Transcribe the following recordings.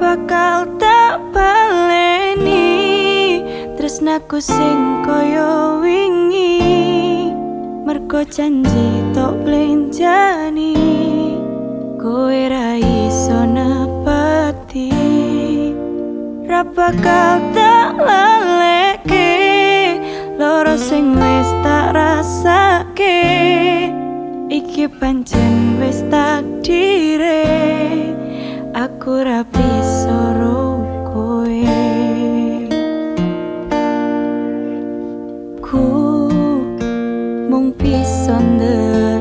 bakal tak baleni. Tresnaku sing kaya wingi mergo janji tok blenjani. Kowe ra iso nepati ra bakal tak laleke. Loro sing wis tak rasake iki pancen wis takdire aku ra mong peace on earth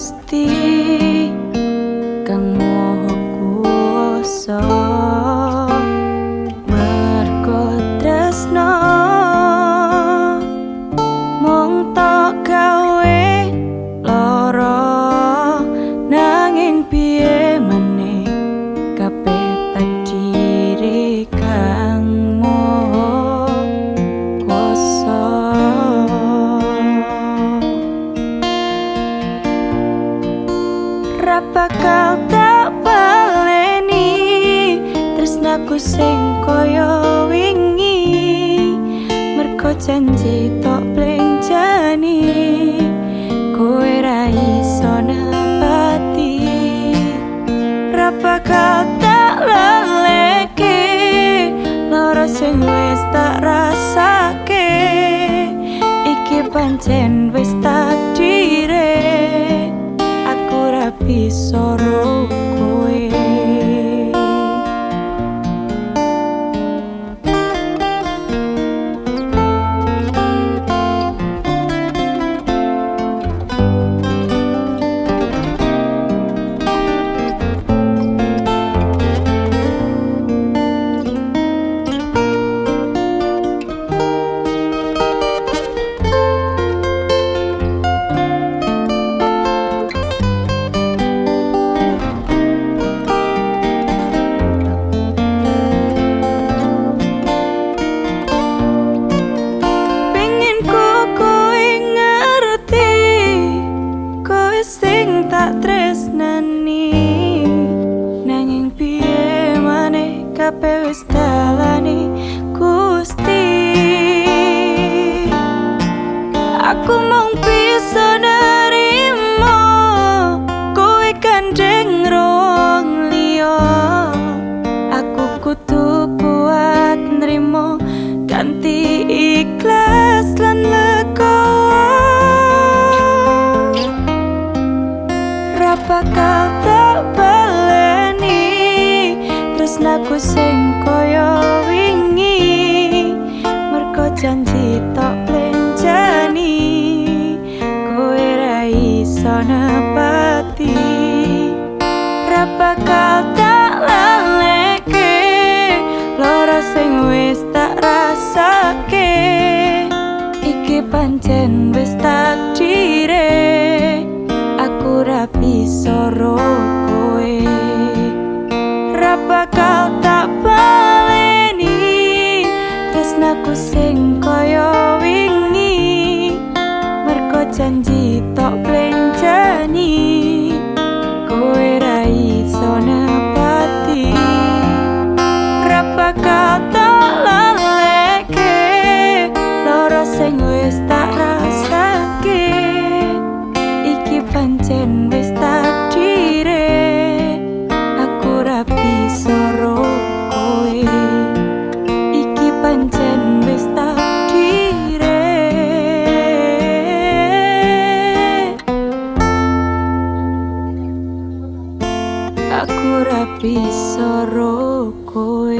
bakal tresnaku sing kaya wingi merko janji tok blenjani. Kowe ra iso napati ra bakal tak laleke loro sing wis tak rasake iki pancen wis takdire sorrow kabeh wis dalane Rapa tak baleni tresnaku sing kaya wingi mergo janji tok lenjani. Kowe ra iso nepati ra bakal tak laleke loro sing wis tak rasake iki pancen janji tok blenjani kowe ra iso nepati ra bakal tak laleke loro sing wis tak rasake. Iki pancen isa roko